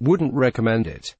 Wouldn't recommend it.